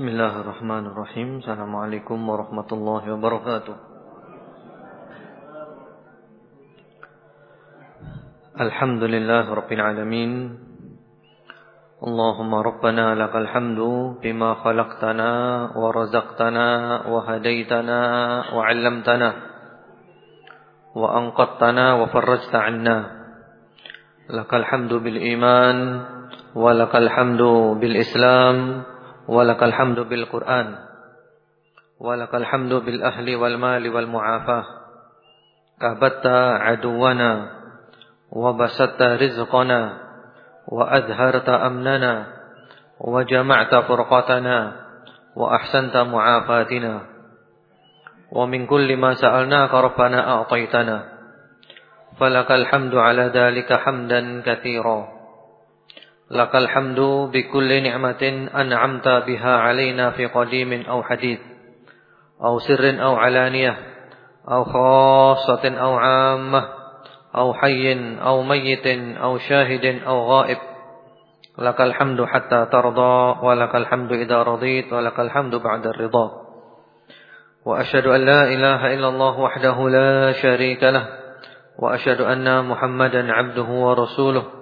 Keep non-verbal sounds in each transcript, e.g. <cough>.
بسم الله الرحمن الرحيم السلام عليكم ورحمة الله وبركاته الحمد لله رب العالمين اللهم ربنا لك الحمد بما خلقتنا ورزقتنا وهديتنا وعلمتنا وأنقذتنا وفرجت عنا لك الحمد بالإيمان ولك الحمد بالإسلام ولك الحمد بالقرآن ولك الحمد بالأهل والمال والمعافاة كبت عدونا وبسطت رزقنا وأظهرت أمننا وجمعت فرقتنا وأحسنت معافاتنا ومن كل ما سألناك ربنا أعطيتنا فلك الحمد على ذلك حمدا كثيرا لك الحمد بكل نعمة أنعمت بها علينا في قديم أو حديث أو سر أو علانية أو خاصة أو عامة أو حي أو ميت أو شاهد أو غائب. لك الحمد حتى ترضى ولك الحمد إذا رضيت ولك الحمد بعد الرضا. وأشهد أن لا إله إلا الله وحده لا شريك له وأشهد أن محمدا عبده ورسوله.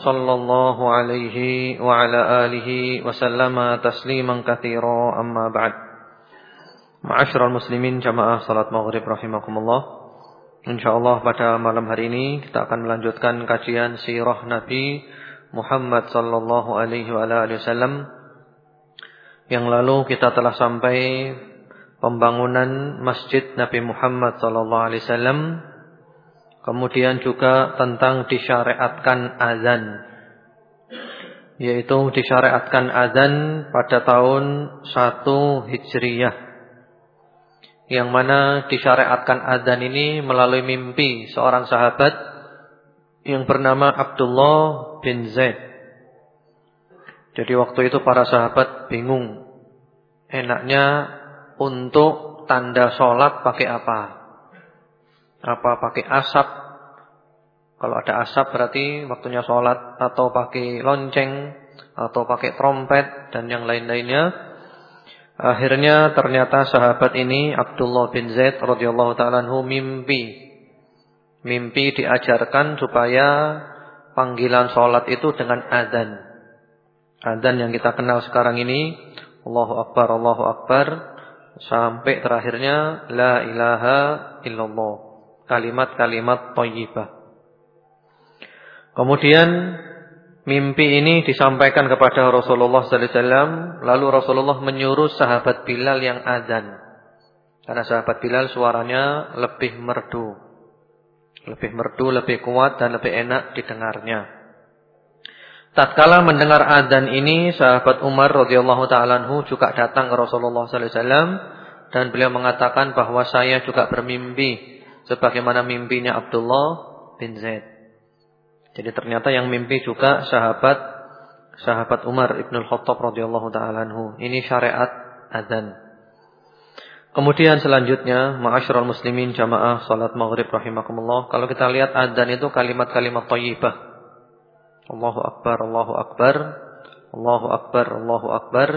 sallallahu alaihi wa ala alihi wa sallama tasliman katsira amma ba'd. Ma'asyiral muslimin jamaah salat maghrib rahimakumullah. Insyaallah pada malam hari ini kita akan melanjutkan kajian sirah Nabi Muhammad sallallahu alaihi wa ala alihi wasallam yang lalu kita telah sampai pembangunan Masjid Nabi Muhammad sallallahu alaihi wasallam Kemudian juga tentang disyariatkan azan. Yaitu disyariatkan azan pada tahun 1 Hijriyah. Yang mana disyariatkan azan ini melalui mimpi seorang sahabat yang bernama Abdullah bin Zaid. Jadi waktu itu para sahabat bingung. Enaknya untuk tanda sholat pakai apa? Apa pakai asap. Kalau ada asap berarti waktunya sholat atau pakai lonceng atau pakai trompet dan yang lain-lainnya. Akhirnya ternyata sahabat ini Abdullah bin Zaid radhiyallahu taala mimpi. Mimpi diajarkan supaya panggilan sholat itu dengan adzan. Adzan yang kita kenal sekarang ini Allahu akbar Allahu akbar sampai terakhirnya la ilaha illallah kalimat-kalimat thayyibah. Kemudian mimpi ini disampaikan kepada Rasulullah sallallahu alaihi wasallam, lalu Rasulullah menyuruh sahabat Bilal yang azan. Karena sahabat Bilal suaranya lebih merdu. Lebih merdu, lebih kuat dan lebih enak didengarnya. Tatkala mendengar azan ini, sahabat Umar radhiyallahu taala juga datang ke Rasulullah sallallahu alaihi wasallam dan beliau mengatakan bahwa saya juga bermimpi sebagaimana mimpinya Abdullah bin Zaid. Jadi ternyata yang mimpi juga sahabat sahabat Umar Ibn Khattab radhiyallahu taala. Ini syariat azan. Kemudian selanjutnya, ma'asyiral muslimin jamaah salat maghrib rahimakumullah. Kalau kita lihat azan itu kalimat-kalimat thayyibah. Allahu akbar, Allahu akbar. Allahu akbar, Allahu akbar.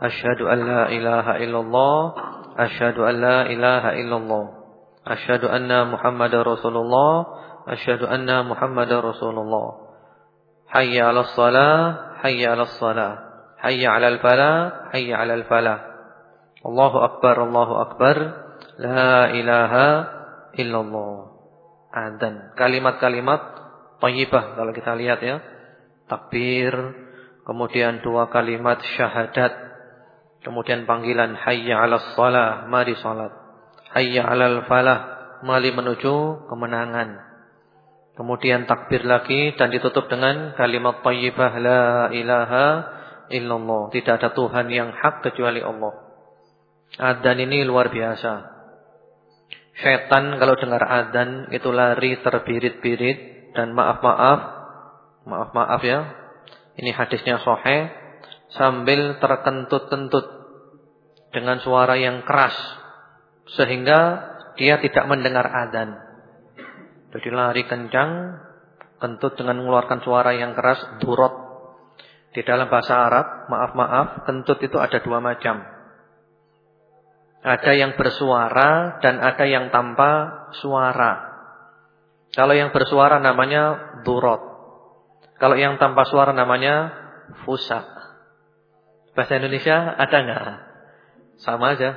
Asyhadu an la ilaha illallah. Asyhadu an la ilaha illallah. Asyhadu anna Muhammadar Rasulullah. Asyhadu anna Muhammadar Rasulullah. Hayya 'alas shalah, hayya 'alas shalah. Hayya 'alal falah, hayya 'alal falah. Allahu akbar, Allahu akbar. La ilaha illallah. Adzan. Kalimat-kalimat thayyibah kalau kita lihat ya. Takbir, kemudian dua kalimat syahadat, kemudian panggilan hayya 'alas shalah, mari salat hayya 'alal falah, mali menuju kemenangan. Kemudian takbir lagi dan ditutup dengan kalimat thayyibah la ilaha illallah. Tidak ada Tuhan yang hak kecuali Allah. Adzan ini luar biasa. Setan kalau dengar adzan itu lari terbirit-birit dan maaf-maaf, maaf-maaf ya. Ini hadisnya sahih sambil terkentut-kentut dengan suara yang keras sehingga dia tidak mendengar adzan. Jadi lari kencang, kentut dengan mengeluarkan suara yang keras, durot. Di dalam bahasa Arab, maaf-maaf, kentut itu ada dua macam. Ada yang bersuara dan ada yang tanpa suara. Kalau yang bersuara namanya durot. Kalau yang tanpa suara namanya fusa. Bahasa Indonesia ada nggak? Sama aja.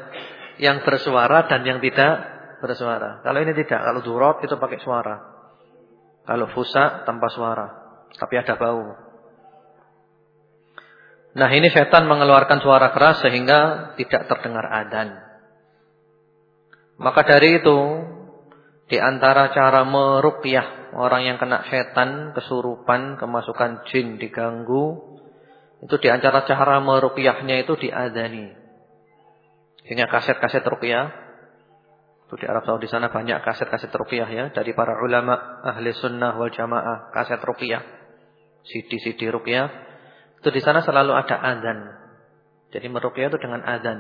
Yang bersuara dan yang tidak bersuara. Kalau ini tidak, kalau durot itu pakai suara. Kalau fusa tanpa suara, tapi ada bau. Nah ini setan mengeluarkan suara keras sehingga tidak terdengar adan. Maka dari itu, di antara cara meruqyah orang yang kena setan, kesurupan, kemasukan jin, diganggu, itu di antara cara meruqyahnya itu diadani. Sehingga kaset-kaset ruqyah itu di Arab Saudi sana banyak kaset-kaset ruqyah ya dari para ulama ahli sunnah wal jamaah kaset ruqyah. CD-CD ruqyah. Itu di sana selalu ada azan. Jadi meruqyah itu dengan azan.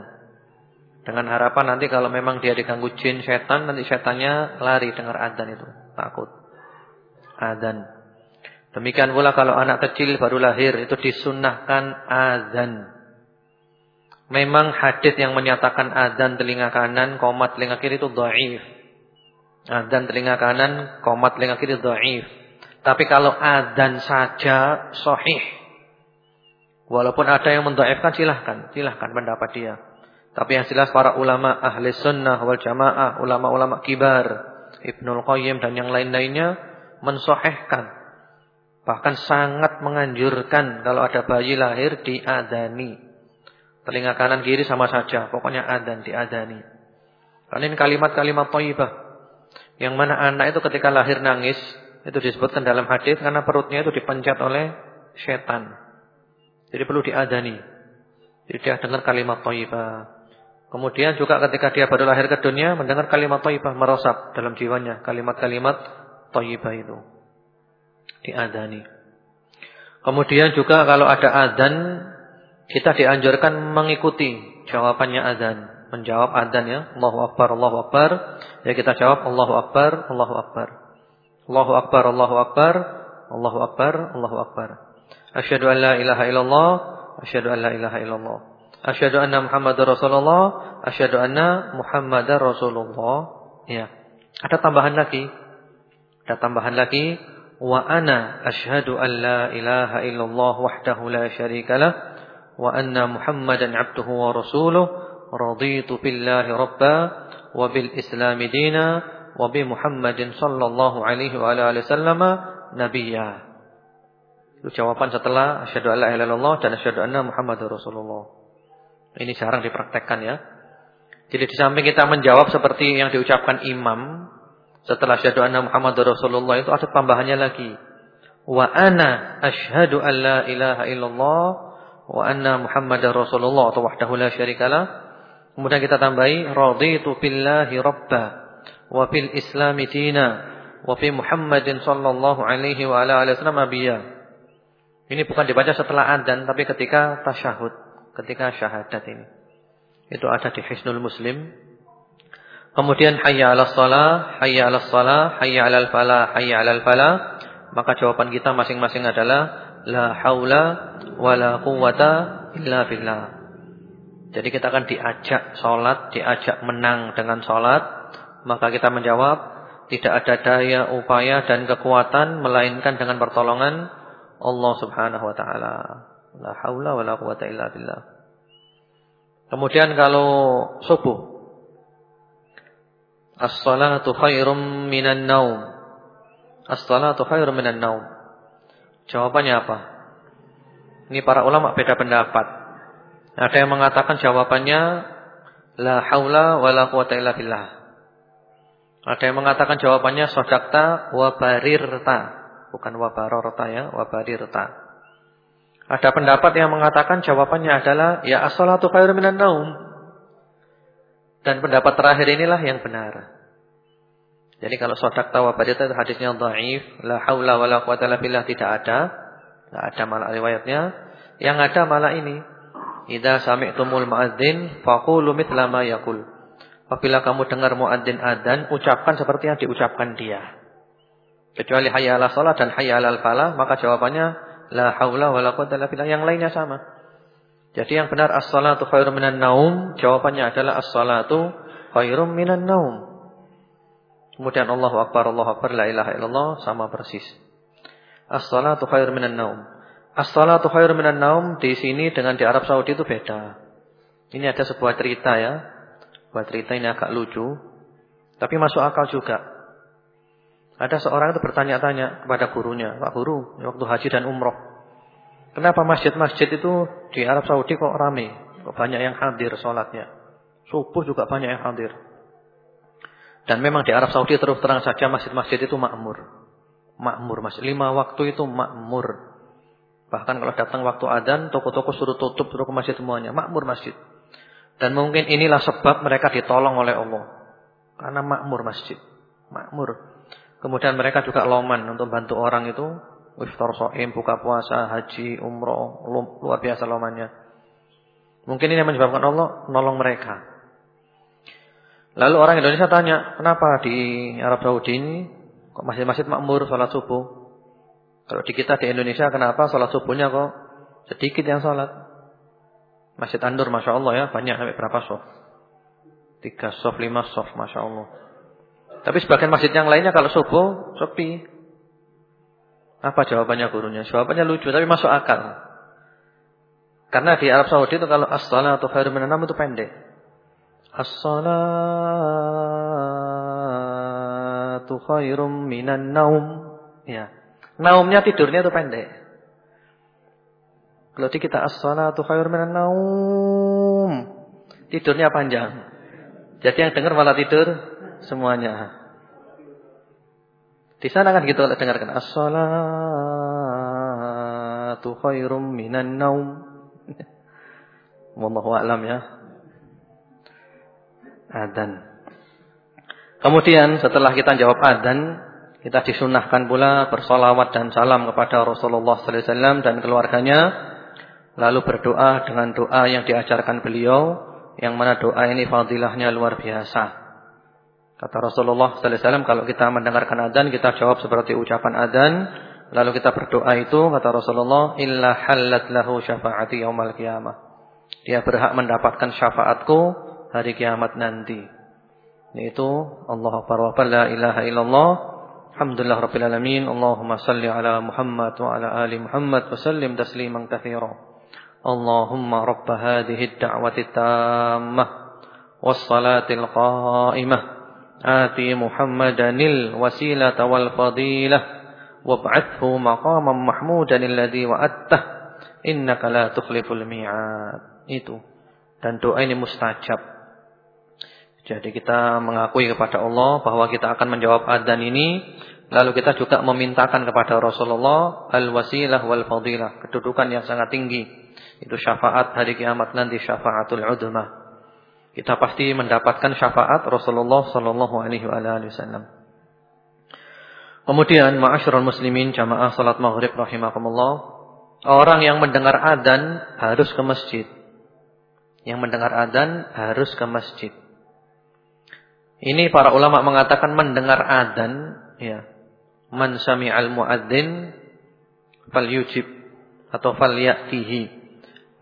Dengan harapan nanti kalau memang dia diganggu jin setan nanti setannya lari dengar azan itu, takut. Azan. Demikian pula kalau anak kecil baru lahir itu disunnahkan azan. Memang hadis yang menyatakan adzan telinga kanan, komat telinga kiri itu dhaif. Adzan telinga kanan, komat telinga kiri dhaif. Tapi kalau adzan saja sahih. Walaupun ada yang mendhaifkan silahkan, silahkan pendapat dia. Tapi yang jelas para ulama ahli sunnah wal jamaah, ulama-ulama kibar, Ibnul Qayyim dan yang lain-lainnya mensahihkan. Bahkan sangat menganjurkan kalau ada bayi lahir diadani. Telinga kanan kiri sama saja. Pokoknya adan, diadani. Karena ini kalimat-kalimat thayyibah. Yang mana anak itu ketika lahir nangis. Itu disebutkan dalam hadis karena perutnya itu dipencet oleh setan. Jadi perlu diadani. Jadi dia dengar kalimat thayyibah. Kemudian juga ketika dia baru lahir ke dunia. Mendengar kalimat thayyibah. Merosap dalam jiwanya. Kalimat-kalimat thayyibah itu. Diadani. Kemudian juga kalau ada adan kita dianjurkan mengikuti jawabannya azan. Menjawab azan ya. Allahu Akbar, Allahu Akbar. Ya kita jawab Allahu Akbar, Allahu Akbar. Allahu Akbar, Allahu Akbar. Allahu Akbar, Allahu Akbar. Asyhadu an la ilaha illallah. Asyhadu an la ilaha illallah. Asyhadu anna Muhammadar Rasulullah. Asyhadu anna Muhammadar Rasulullah. Ya. Ada tambahan lagi. Ada tambahan lagi. Wa ana asyhadu an la ilaha illallah wahdahu la syarikalah وأن محمدا عبده ورسوله رضيت بالله ربا وبالإسلام دينا وبمحمد صلى الله عليه وعلى آله وسلم نبيا Itu jawaban setelah asyhadu alla ilaha illallah dan asyhadu anna muhammadar rasulullah. Ini jarang dipraktekkan ya. Jadi di samping kita menjawab seperti yang diucapkan imam setelah asyhadu anna muhammadar rasulullah itu ada tambahannya lagi. Wa ana asyhadu alla ilaha illallah wa anna Muhammadar Rasulullah atau wahdahu la syarikalah. Kemudian kita tambahi raditu billahi rabba wa bil islami dina wa fi Muhammadin sallallahu alaihi wa ala alihi wasallam nabiyya. Ini bukan dibaca setelah adzan tapi ketika tasyahud, ketika syahadat ini. Itu ada di Hisnul Muslim. Kemudian hayya 'alas shalah, hayya 'alas shalah, hayya 'alal falah, hayya 'alal falah. Maka jawaban kita masing-masing adalah la haula wala quwata illa billah. Jadi kita akan diajak salat, diajak menang dengan salat, maka kita menjawab tidak ada daya, upaya dan kekuatan melainkan dengan pertolongan Allah Subhanahu wa taala. La haula wala quwata illa billah. Kemudian kalau subuh As-salatu khairum minan naum. As-salatu khairum minan naum. Jawabannya apa? Ini para ulama beda pendapat. Ada yang mengatakan jawabannya la haula wala quwata illa billah. Ada yang mengatakan jawabannya sodakta wa barirta, bukan wa barorta ya, wa barirta. Ada pendapat yang mengatakan jawabannya adalah ya as-salatu khairun minan naum. Dan pendapat terakhir inilah yang benar. Jadi kalau sodak tawa badita itu hadisnya dhaif, la haula wala quwata illa billah tidak ada. Tidak ada malah riwayatnya. Yang ada malah ini. Idza sami'tumul muadzin faqulu mithla ma yaqul. Apabila kamu dengar muadzin adzan, ucapkan seperti yang diucapkan dia. Kecuali hayya 'ala shalah dan hayya 'alal falah, maka jawabannya La haula wala quwata illa billah. Yang lainnya sama. Jadi yang benar as-salatu khairum minan naum, jawabannya adalah as-salatu khairum minan naum. Kemudian Allahu akbar, Allahu akbar, la ilaha illallah sama persis. As-salatu khairum minan naum. As-salatu khairum minan naum di sini dengan di Arab Saudi itu beda. Ini ada sebuah cerita ya. Buat cerita ini agak lucu, tapi masuk akal juga. Ada seorang itu bertanya-tanya kepada gurunya, Pak Guru, waktu haji dan umroh. Kenapa masjid-masjid itu di Arab Saudi kok rame? Kok banyak yang hadir sholatnya? Subuh juga banyak yang hadir. Dan memang di Arab Saudi terus terang saja masjid-masjid itu makmur. Makmur masjid. Lima waktu itu makmur. Bahkan kalau datang waktu adzan, toko-toko suruh tutup, suruh ke masjid semuanya. Makmur masjid. Dan mungkin inilah sebab mereka ditolong oleh Allah. Karena makmur masjid. Makmur. Kemudian mereka juga loman untuk bantu orang itu. Iftar so'im, buka puasa, haji, umroh. Luar biasa lomannya. Mungkin ini yang menyebabkan Allah nolong mereka. Lalu orang Indonesia tanya, kenapa di Arab Saudi ini kok masjid-masjid makmur sholat subuh? Kalau di kita di Indonesia kenapa sholat subuhnya kok sedikit yang sholat? Masjid Andur Masya Allah ya, banyak sampai berapa sof? Tiga sof, lima sof Masya Allah. Tapi sebagian masjid yang lainnya kalau subuh sepi. Apa jawabannya gurunya? Jawabannya lucu tapi masuk akal. Karena di Arab Saudi itu kalau as-salatu khairun minan itu pendek. As-salatu khairum minan naum. Ya. Naumnya tidurnya itu pendek. Kalau di kita as-salatu khairun minan naum. Tidurnya panjang. Jadi yang dengar malah tidur semuanya. Di sana kan gitu dengarkan as-salatu khairum minan naum. Wallahu a'lam ya. Adzan. Kemudian setelah kita jawab adzan, kita disunahkan pula bersolawat dan salam kepada Rasulullah sallallahu alaihi wasallam dan keluarganya, lalu berdoa dengan doa yang diajarkan beliau, yang mana doa ini fadilahnya luar biasa. Kata Rasulullah sallallahu alaihi wasallam kalau kita mendengarkan adzan kita jawab seperti ucapan adzan lalu kita berdoa itu kata Rasulullah illa halat lahu syafaati yaumal qiyamah. Dia berhak mendapatkan syafaatku hari kiamat nanti. Yaitu Allah Akbar wa la ilaha illallah. Alhamdulillah rabbil alamin. Allahumma salli ala Muhammad wa ala ali Muhammad wa sallim tasliman katsira. Allahumma rabb hadhihi ad-da'wati tammah was salatil qa'imah ati Muhammadanil wasilata wal fadilah wab'athhu maqaman mahmudan alladhi wa'attah innaka la tukhliful mi'ad. Itu dan doa ini mustajab jadi kita mengakui kepada Allah bahwa kita akan menjawab adzan ini lalu kita juga memintakan kepada Rasulullah al-wasilah wal fadilah kedudukan yang sangat tinggi itu syafaat hari kiamat nanti syafaatul udmah kita pasti mendapatkan syafaat Rasulullah sallallahu alaihi wasallam. Kemudian ma'asyiral muslimin jamaah salat maghrib rahimakumullah, orang yang mendengar adzan harus ke masjid. Yang mendengar adzan harus ke masjid. Ini para ulama mengatakan mendengar adzan ya. Man sami'al muadzin falyujib atau falyatihi.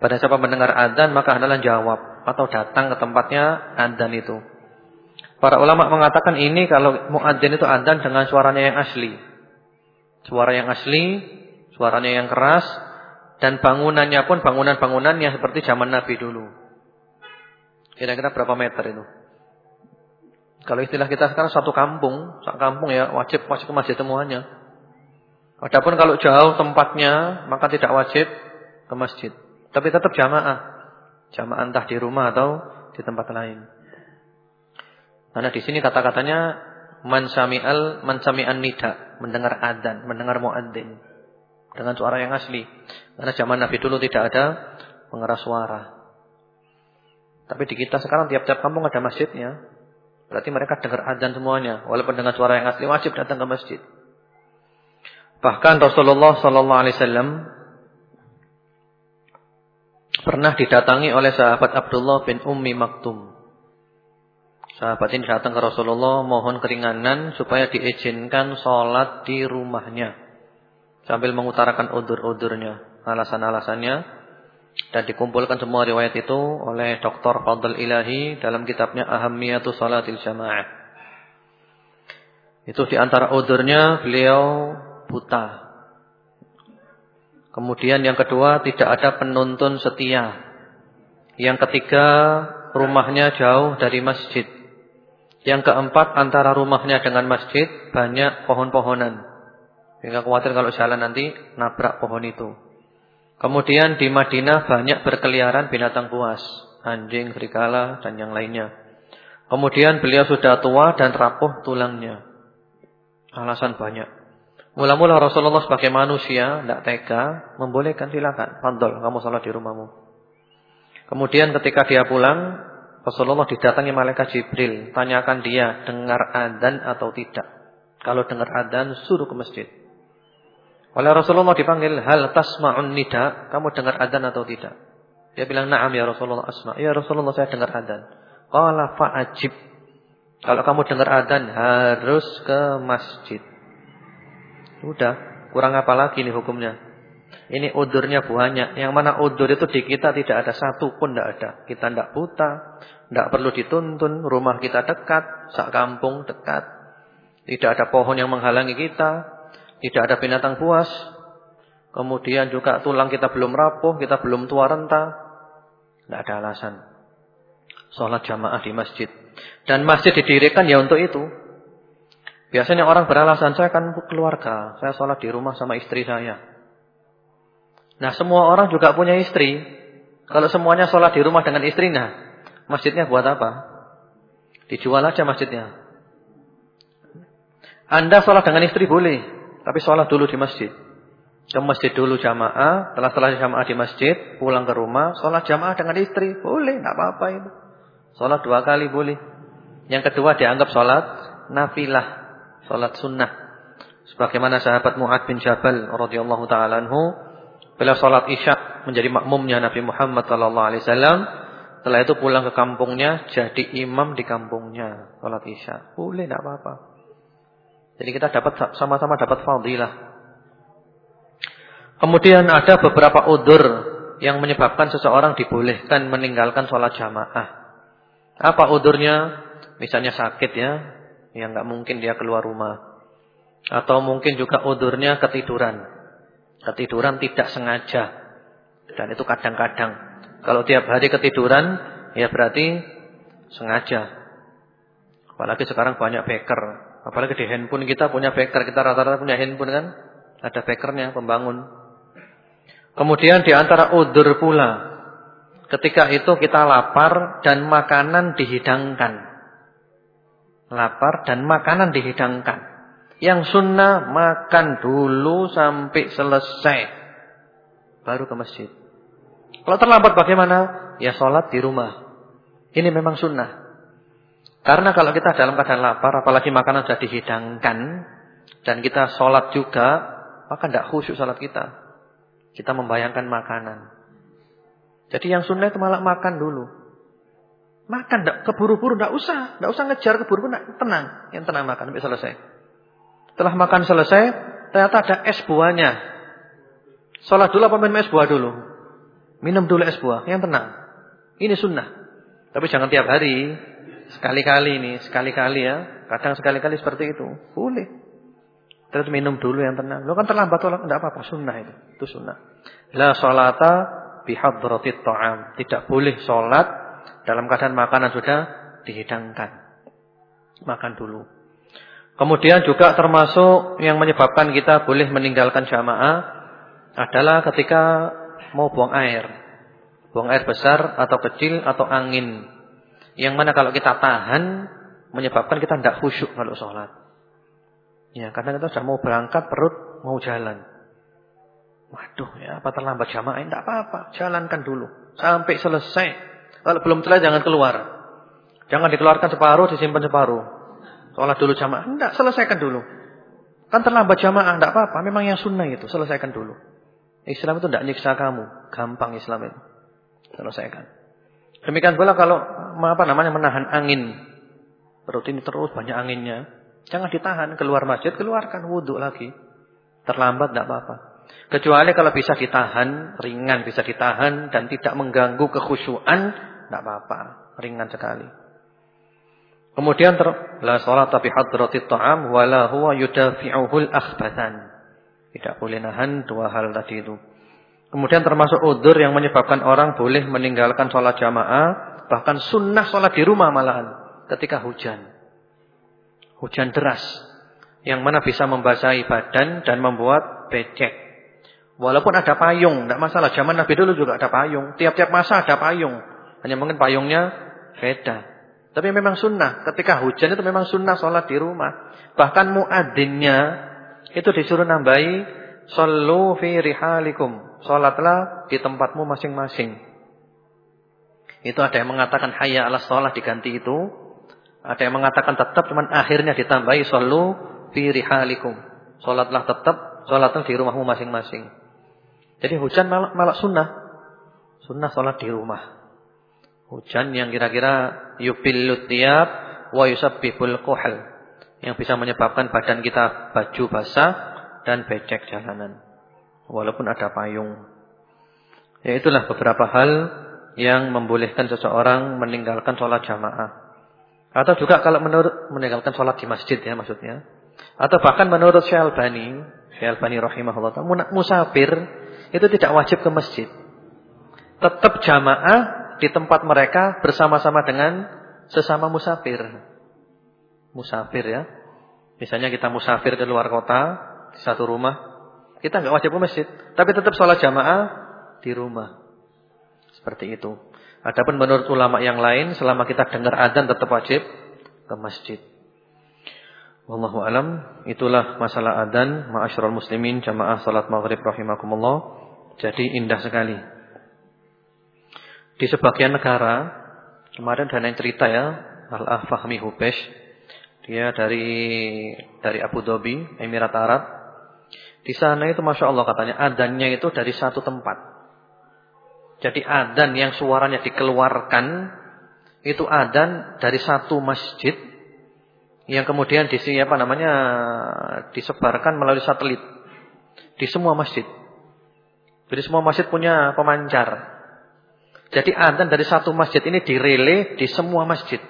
Pada siapa mendengar adzan maka adalah jawab atau datang ke tempatnya adzan itu. Para ulama mengatakan ini kalau muadzin itu adzan dengan suaranya yang asli. Suara yang asli, suaranya yang keras dan bangunannya pun bangunan-bangunan yang seperti zaman Nabi dulu. Kira-kira berapa meter itu? Kalau istilah kita sekarang satu kampung, satu kampung ya wajib wajib ke masjid semuanya. Adapun kalau jauh tempatnya maka tidak wajib ke masjid, tapi tetap jamaah. Jamaah entah di rumah atau di tempat lain. Karena di sini kata-katanya man sami'al man sami'an nida, mendengar adzan, mendengar muadzin dengan suara yang asli. Karena zaman Nabi dulu tidak ada pengeras suara. Tapi di kita sekarang tiap-tiap kampung ada masjidnya. Berarti mereka dengar adzan semuanya, walaupun dengan suara yang asli wajib datang ke masjid. Bahkan Rasulullah sallallahu alaihi wasallam pernah didatangi oleh sahabat Abdullah bin Ummi Maktum. Sahabat ini datang ke Rasulullah mohon keringanan supaya diizinkan sholat di rumahnya. Sambil mengutarakan udur-udurnya, alasan-alasannya. Dan dikumpulkan semua riwayat itu oleh Dr. Fadl Ilahi dalam kitabnya Ahammiyatu Salatil Jamaah. Itu di antara udurnya beliau buta. Kemudian yang kedua tidak ada penuntun setia. Yang ketiga rumahnya jauh dari masjid. Yang keempat antara rumahnya dengan masjid banyak pohon-pohonan. Sehingga khawatir kalau jalan nanti nabrak pohon itu. Kemudian di Madinah banyak berkeliaran binatang buas. Anjing, serigala dan yang lainnya. Kemudian beliau sudah tua dan rapuh tulangnya. Alasan banyak. Mula-mula Rasulullah sebagai manusia tidak tega, membolehkan silakan. Fadol, kamu salat di rumahmu. Kemudian ketika dia pulang, Rasulullah didatangi malaikat Jibril, tanyakan dia dengar adzan atau tidak. Kalau dengar adzan suruh ke masjid. Oleh Rasulullah dipanggil, "Hal tasma'un nida?" Kamu dengar adzan atau tidak? Dia bilang, "Na'am ya Rasulullah, asma." Ya Rasulullah, saya dengar adzan. Qala fa'ajib. Kalau kamu dengar adzan harus ke masjid. Udah, kurang apa lagi nih hukumnya? Ini udurnya banyak. Yang mana udur itu di kita tidak ada satu pun tidak ada. Kita tidak buta, tidak perlu dituntun. Rumah kita dekat, sak kampung dekat. Tidak ada pohon yang menghalangi kita. Tidak ada binatang buas. Kemudian juga tulang kita belum rapuh, kita belum tua renta. Tidak ada alasan. Sholat jamaah di masjid. Dan masjid didirikan ya untuk itu. Biasanya orang beralasan, saya akan keluarga. Saya sholat di rumah sama istri saya. Nah semua orang juga punya istri. Kalau semuanya sholat di rumah dengan istrinya, masjidnya buat apa? Dijual aja masjidnya. Anda sholat dengan istri boleh, tapi sholat dulu di masjid. Ke masjid dulu jamaah, setelah setelah jamaah di masjid, pulang ke rumah, sholat jamaah dengan istri, boleh, tidak apa-apa itu. Sholat dua kali boleh. Yang kedua dianggap sholat nafilah, sholat sunnah. Sebagaimana sahabat Mu'ad bin Jabal radhiyallahu taala anhu Beliau sholat isya menjadi makmumnya Nabi Muhammad sallallahu alaihi wasallam. Setelah itu pulang ke kampungnya jadi imam di kampungnya sholat isya. Boleh tidak apa-apa. Jadi kita dapat sama-sama dapat fadilah. Kemudian ada beberapa udur yang menyebabkan seseorang dibolehkan meninggalkan sholat jamaah. Apa udurnya? Misalnya sakit ya, yang nggak mungkin dia keluar rumah. Atau mungkin juga udurnya ketiduran. Ketiduran tidak sengaja. Dan itu kadang-kadang. Kalau tiap hari ketiduran, ya berarti sengaja. Apalagi sekarang banyak beker. Apalagi di handphone kita punya beker. Kita rata-rata punya handphone kan. Ada bekernya, pembangun. Kemudian di antara udur pula. Ketika itu kita lapar dan makanan dihidangkan. Lapar dan makanan dihidangkan. Yang sunnah makan dulu sampai selesai. Baru ke masjid. Kalau terlambat bagaimana? Ya sholat di rumah. Ini memang sunnah. Karena kalau kita dalam keadaan lapar, apalagi makanan sudah dihidangkan, dan kita sholat juga, maka tidak khusyuk sholat kita. Kita membayangkan makanan. Jadi yang sunnah itu malah makan dulu. Makan, tidak keburu-buru, tidak usah. Tidak usah ngejar keburu-buru, tenang. Yang tenang makan sampai selesai. Setelah makan selesai, ternyata ada es buahnya. Sholat dulu apa minum es buah dulu? Minum dulu es buah, yang tenang. Ini sunnah. Tapi jangan tiap hari. Sekali-kali ini, sekali-kali ya. Kadang sekali-kali seperti itu. Boleh. Terus minum dulu yang tenang. Lo kan terlambat sholat, enggak apa-apa. Sunnah itu. Itu sunnah. La sholata bihadratit ta'am. Tidak boleh sholat dalam keadaan makanan sudah dihidangkan. Makan dulu. Kemudian juga termasuk yang menyebabkan kita boleh meninggalkan jamaah adalah ketika mau buang air. Buang air besar atau kecil atau angin. Yang mana kalau kita tahan menyebabkan kita tidak khusyuk kalau sholat. Ya, karena kita sudah mau berangkat perut mau jalan. Waduh, ya apa terlambat jamaah? Tidak apa-apa, jalankan dulu sampai selesai. Kalau belum selesai jangan keluar. Jangan dikeluarkan separuh, disimpan separuh. Sholat dulu jamaah. Tidak, selesaikan dulu. Kan terlambat jamaah, tidak apa-apa. Memang yang sunnah itu, selesaikan dulu. Islam itu tidak nyiksa kamu. Gampang Islam itu. Selesaikan. Demikian pula kalau apa namanya menahan angin. Perut ini terus banyak anginnya. Jangan ditahan. Keluar masjid, keluarkan wudhu lagi. Terlambat tidak apa-apa. Kecuali kalau bisa ditahan, ringan bisa ditahan dan tidak mengganggu kekhusyuan, tidak apa-apa. Ringan sekali. Kemudian ter la salat tapi hadratit ta'am wala yudafi'uhul akhbatan. Tidak boleh nahan dua hal tadi itu. Kemudian termasuk udur yang menyebabkan orang boleh meninggalkan sholat jamaah, bahkan sunnah sholat di rumah malahan ketika hujan. Hujan deras yang mana bisa membasahi badan dan membuat becek. Walaupun ada payung, tidak masalah. Zaman Nabi dulu juga ada payung. Tiap-tiap masa ada payung. Hanya mungkin payungnya beda. Tapi memang sunnah. Ketika hujan itu memang sunnah sholat di rumah. Bahkan muadzinnya itu disuruh nambahi Sallu fi rihalikum. Sholatlah di tempatmu masing-masing. Itu ada yang mengatakan hayya ala sholat diganti itu. Ada yang mengatakan tetap cuman akhirnya ditambahi sallu fi rihalikum. Sholatlah tetap, sholatlah di rumahmu masing-masing. Jadi hujan malah, malah sunnah. Sunnah sholat di rumah. Hujan yang kira-kira yubillut tiyab wa yusabbibul kuhal. Yang bisa menyebabkan badan kita baju basah dan becek jalanan. Walaupun ada payung. Ya itulah beberapa hal yang membolehkan seseorang meninggalkan sholat jamaah. Atau juga kalau menurut meninggalkan sholat di masjid ya maksudnya. Atau bahkan menurut Syalbani, Syalbani rahimahullah, musafir itu tidak wajib ke masjid. Tetap jamaah di tempat mereka bersama-sama dengan sesama musafir. Musafir ya. Misalnya kita musafir ke luar kota, di satu rumah. Kita nggak wajib ke masjid. Tapi tetap sholat jamaah di rumah. Seperti itu. Adapun menurut ulama yang lain, selama kita dengar adzan tetap wajib ke masjid. Wallahu alam, itulah masalah adzan, ma'asyiral muslimin jamaah salat maghrib rahimakumullah. Jadi indah sekali. Di sebagian negara, kemarin ada yang cerita ya, Al-Ahfahmi Hubesh. Dia dari dari Abu Dhabi, Emirat Arab. Di sana itu Masya Allah katanya, adannya itu dari satu tempat. Jadi adan yang suaranya dikeluarkan, itu adan dari satu masjid, yang kemudian di apa namanya disebarkan melalui satelit di semua masjid. Jadi semua masjid punya pemancar. Jadi adzan dari satu masjid ini direle di semua masjid.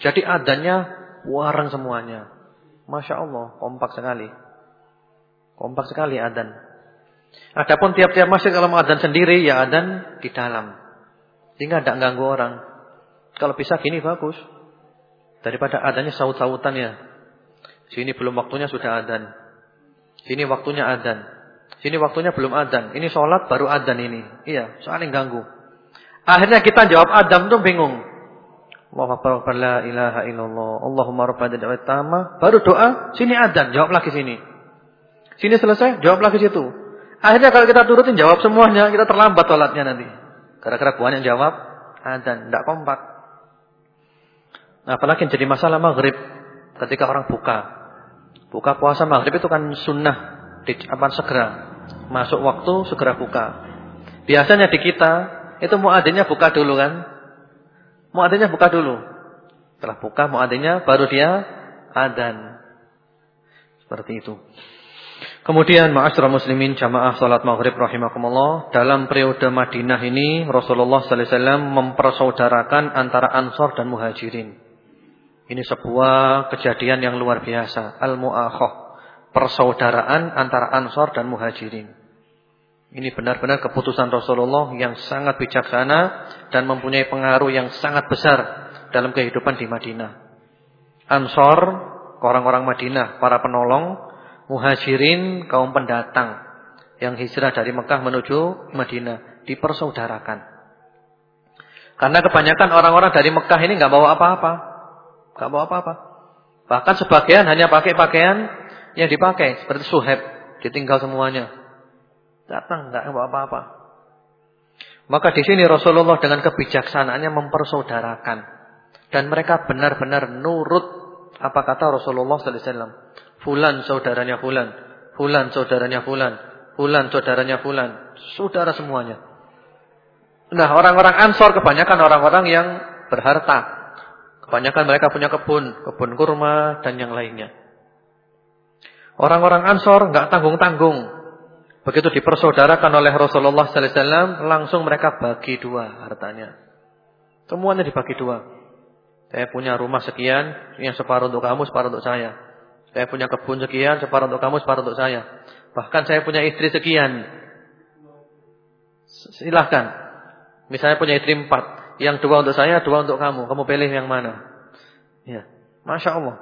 Jadi adzannya warang semuanya. Masya Allah, kompak sekali. Kompak sekali adzan. Adapun tiap-tiap masjid kalau mengadzan sendiri, ya adzan di dalam. Sehingga tidak ganggu orang. Kalau bisa gini bagus. Daripada adanya saut-sautan ya. Sini belum waktunya sudah adzan. Sini waktunya adzan. Sini waktunya belum adzan. Ini sholat baru adzan ini. Iya, soalnya ganggu. Akhirnya kita jawab adzan tuh bingung. Allahu akbar la ilaha illallah. Allahumma rabbana da'wat tama. Baru doa, sini adzan, jawab lagi sini. Sini selesai, jawab lagi situ. Akhirnya kalau kita turutin jawab semuanya, kita terlambat sholatnya nanti. Gara-gara buahnya yang jawab adzan, tidak kompak. Nah, apalagi yang jadi masalah maghrib ketika orang buka. Buka puasa maghrib itu kan sunnah di apa segera Masuk waktu segera buka. Biasanya di kita itu muadzinnya buka dulu kan? Muadzinnya buka dulu. Setelah buka muadzinnya baru dia adzan. Seperti itu. Kemudian ma'asyiral muslimin jamaah salat maghrib rahimakumullah dalam periode Madinah ini Rasulullah sallallahu alaihi wasallam mempersaudarakan antara Ansor dan Muhajirin. Ini sebuah kejadian yang luar biasa, al-mu'akhah, persaudaraan antara Ansor dan Muhajirin. Ini benar-benar keputusan Rasulullah yang sangat bijaksana dan mempunyai pengaruh yang sangat besar dalam kehidupan di Madinah. Ansor, orang-orang Madinah, para penolong, muhajirin, kaum pendatang yang hijrah dari Mekah menuju Madinah dipersaudarakan. Karena kebanyakan orang-orang dari Mekah ini nggak bawa apa-apa, nggak bawa apa-apa. Bahkan sebagian hanya pakai pakaian yang dipakai seperti suheb, ditinggal semuanya. Datang enggak bawa apa-apa. Maka di sini Rasulullah dengan kebijaksanaannya mempersaudarakan dan mereka benar-benar nurut apa kata Rasulullah sallallahu alaihi wasallam. Fulan saudaranya fulan, fulan saudaranya fulan, fulan saudaranya fulan, saudara semuanya. Nah, orang-orang Ansor kebanyakan orang-orang yang berharta. Kebanyakan mereka punya kebun, kebun kurma dan yang lainnya. Orang-orang Ansor nggak tanggung-tanggung. Begitu dipersaudarakan oleh Rasulullah sallallahu alaihi wasallam, langsung mereka bagi dua hartanya. Semuanya dibagi dua. Saya punya rumah sekian, yang separuh untuk kamu, separuh untuk saya. Saya punya kebun sekian, separuh untuk kamu, separuh untuk saya. Bahkan saya punya istri sekian. Silahkan. Misalnya punya istri empat. Yang dua untuk saya, dua untuk kamu. Kamu pilih yang mana? Ya. Masya Allah.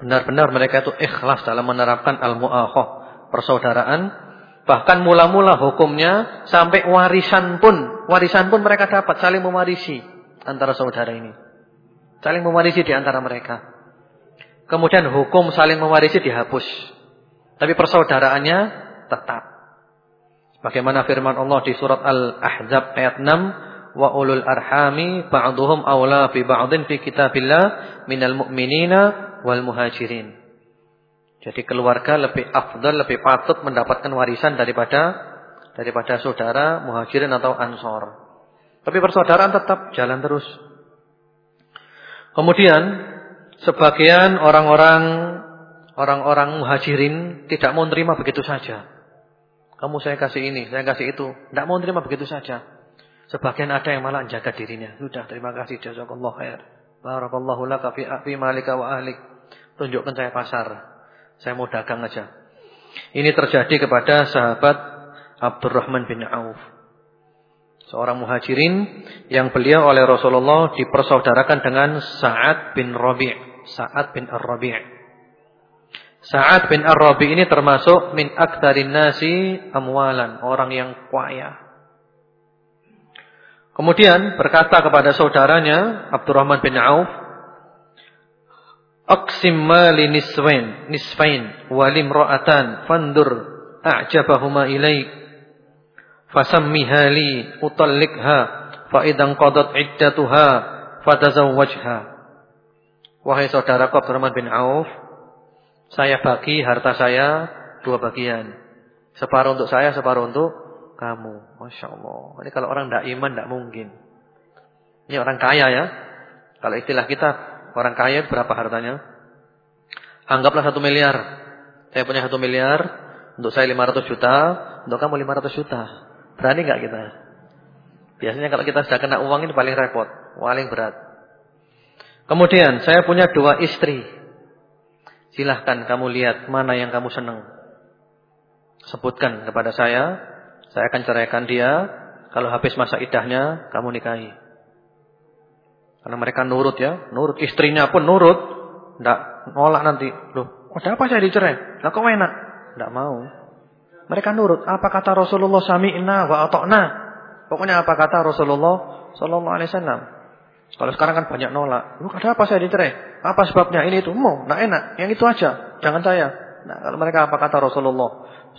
Benar-benar mereka itu ikhlas dalam menerapkan al-mu'akhah. Persaudaraan. Bahkan mula-mula hukumnya sampai warisan pun. Warisan pun mereka dapat saling mewarisi antara saudara ini. Saling mewarisi di antara mereka. Kemudian hukum saling mewarisi dihapus. Tapi persaudaraannya tetap. Bagaimana firman Allah di surat Al-Ahzab ayat 6, wa ulul arhami ba'duhum awla fi ba'din fi kitabillah minal mu'minina wal muhajirin. Jadi keluarga lebih afdal, lebih patut mendapatkan warisan daripada daripada saudara muhajirin atau ansor. Tapi persaudaraan tetap jalan terus. Kemudian sebagian orang-orang orang-orang muhajirin tidak mau terima begitu saja. Kamu saya kasih ini, saya kasih itu. Tidak mau terima begitu saja. Sebagian ada yang malah jaga dirinya. Sudah, terima kasih. Jazakallah khair. Barakallahu laka fi, fi malika wa ahlik. Tunjukkan saya pasar. Saya mau dagang aja. Ini terjadi kepada sahabat Abdurrahman bin Auf. Seorang muhajirin yang beliau oleh Rasulullah dipersaudarakan dengan Sa'ad bin Rabi' Sa'ad bin Ar-Rabi' Sa'ad bin Ar-Rabi' ini termasuk min aktarin nasi amwalan, orang yang kaya. Kemudian berkata kepada saudaranya Abdurrahman bin Auf, "Aqsim mali niswain, nisfain wa limra'atan fandur a'jabahuma ilaik." fasammiha li utallikha fa idan qadat iddatuha fatazawwajha wahai saudaraku Abdurrahman bin Auf saya bagi harta saya dua bagian. Separuh untuk saya separuh untuk kamu. Masya Allah. Ini kalau orang tidak iman tidak mungkin. Ini orang kaya ya. Kalau istilah kita orang kaya berapa hartanya? Anggaplah satu miliar. Saya punya satu miliar untuk saya 500 juta untuk kamu 500 juta. Berani nggak kita? Biasanya kalau kita sudah kena uang ini paling repot, paling berat. Kemudian saya punya dua istri. Silahkan kamu lihat mana yang kamu senang. Sebutkan kepada saya, saya akan ceraikan dia. Kalau habis masa idahnya, kamu nikahi. Karena mereka nurut ya, nurut istrinya pun nurut, tidak nolak nanti. Loh, ada apa saya dicerai? Lah kok enak? Tidak mau. Mereka nurut. Apa kata Rasulullah sami'na wa. Pokoknya apa kata Rasulullah sallallahu alaihi wasallam. Kalau sekarang kan banyak nolak. Lu ada apa saya dicerai? Apa sebabnya? Ini itu. Mau, enggak enak. Yang itu aja. Jangan saya. Nah, kalau mereka apa kata Rasulullah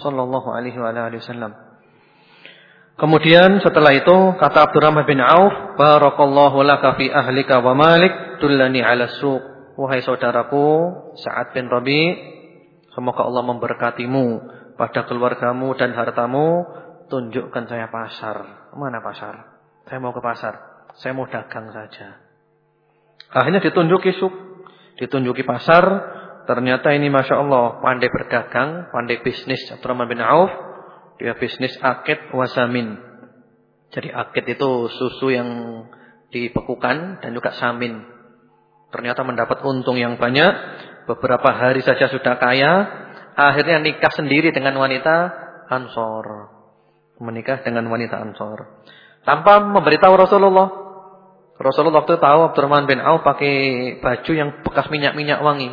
sallallahu alaihi wasallam. Kemudian setelah itu kata Abdurrahman bin Auf, barakallahu laka fi ahlika wa malik, dullani ala suq. Wahai saudaraku, Sa'ad bin Rabi, semoga Allah memberkatimu pada keluargamu dan hartamu, tunjukkan saya pasar. Mana pasar? Saya mau ke pasar. Saya mau dagang saja. Akhirnya ditunjuki suk, ditunjuki pasar. Ternyata ini masya Allah pandai berdagang, pandai bisnis. Abdurrahman bin Auf, dia bisnis akid wasamin. Jadi akid itu susu yang dibekukan dan juga samin. Ternyata mendapat untung yang banyak. Beberapa hari saja sudah kaya akhirnya nikah sendiri dengan wanita Ansor. Menikah dengan wanita Ansor. Tanpa memberitahu Rasulullah. Rasulullah waktu itu tahu Abdurrahman bin Auf pakai baju yang bekas minyak-minyak wangi.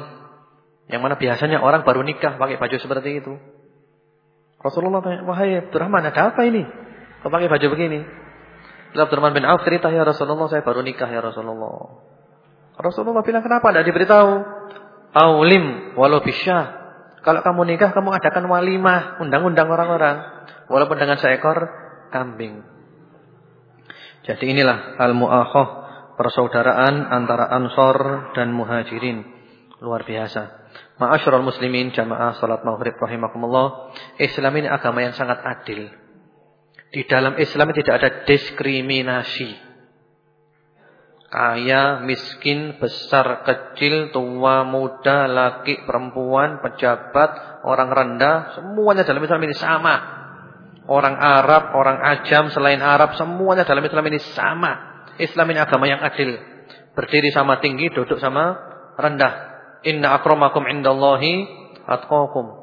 Yang mana biasanya orang baru nikah pakai baju seperti itu. Rasulullah tanya, "Wahai Abdurrahman, ada apa ini? Kau pakai baju begini?" Lalu Abdurrahman bin Auf cerita, "Ya Rasulullah, saya baru nikah ya Rasulullah." Rasulullah bilang, "Kenapa tidak diberitahu?" Aulim walau bisyah. Kalau kamu nikah, kamu adakan walimah, undang-undang orang-orang. Walaupun dengan seekor kambing. Jadi inilah al-mu'akhah, persaudaraan antara ansor dan muhajirin. Luar biasa. Ma'asyiral muslimin jamaah salat maghrib rahimakumullah. Islam ini agama yang sangat adil. Di dalam Islam tidak ada diskriminasi. Kaya, miskin, besar, kecil, tua, muda, laki, perempuan, pejabat, orang rendah, semuanya dalam Islam ini sama. Orang Arab, orang Ajam, selain Arab, semuanya dalam Islam ini sama. Islam ini agama yang adil. Berdiri sama tinggi, duduk sama rendah. Inna akramakum indallahi atqakum.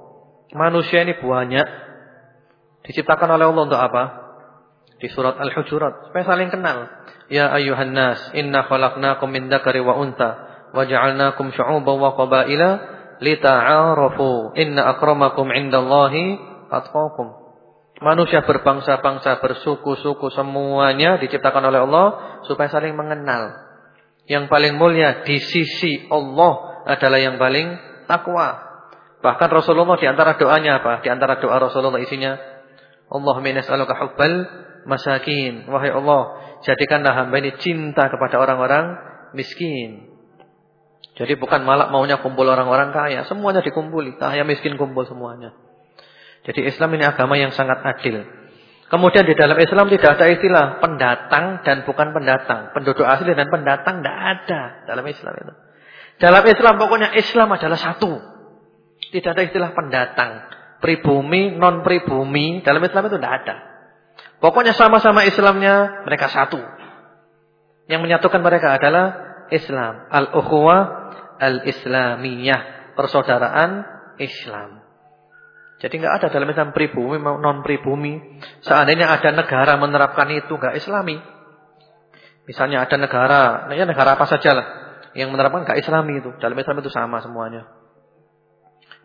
Manusia ini banyak. Diciptakan oleh Allah untuk apa? Di surat Al-Hujurat. Supaya saling kenal. Ya ayuhan nas, inna khalaqnakum min dzakari wa untha wa ja'alnakum syu'uban wa qabaila lita'arafu. Inna akramakum 'indallahi atqakum. Manusia berbangsa-bangsa, bersuku-suku semuanya diciptakan oleh Allah supaya saling mengenal. Yang paling mulia di sisi Allah adalah yang paling takwa. Bahkan Rasulullah di antara doanya apa? Di antara doa Rasulullah isinya Allahumma nas'aluka hubbal masakin. Wahai Allah, jadikanlah hamba ini cinta kepada orang-orang miskin. Jadi bukan malah maunya kumpul orang-orang kaya, semuanya dikumpuli, kaya miskin kumpul semuanya. Jadi Islam ini agama yang sangat adil. Kemudian di dalam Islam tidak ada istilah pendatang dan bukan pendatang, penduduk asli dan pendatang tidak ada dalam Islam itu. Dalam Islam pokoknya Islam adalah satu. Tidak ada istilah pendatang, pribumi, non pribumi, dalam Islam itu tidak ada. Pokoknya sama-sama Islamnya mereka satu. Yang menyatukan mereka adalah Islam. Al-ukhuwah al-islamiyah. Persaudaraan Islam. Jadi nggak ada dalam Islam pribumi non pribumi. Seandainya ada negara menerapkan itu nggak Islami. Misalnya ada negara, ya negara apa saja lah yang menerapkan nggak Islami itu. Dalam Islam itu sama semuanya.